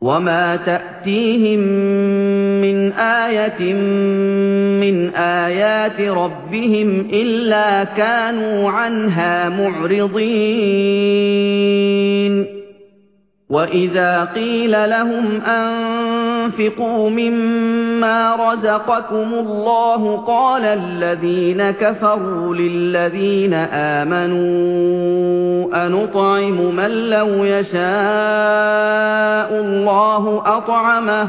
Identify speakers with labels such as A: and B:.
A: وما تأتيهم من آية من آيات ربهم إلا كانوا عنها معرضين وإذا قيل لهم أنفقوا مما رزقكم الله قال الذين كفروا للذين آمنوا أنطعم من لو يشاء الله أطعمه